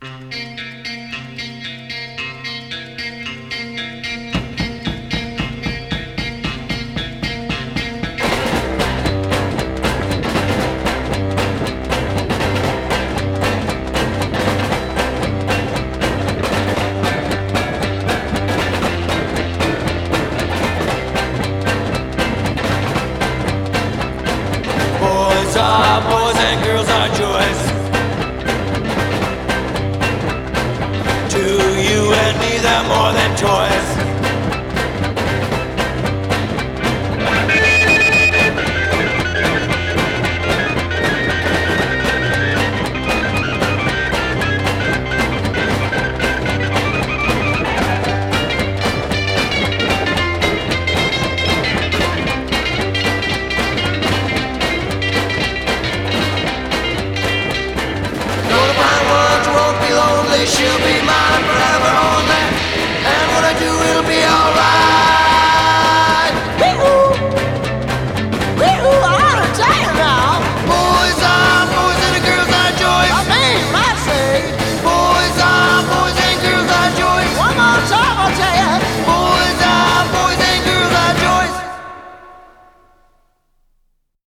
Boys they're more than toys. She'll be mine.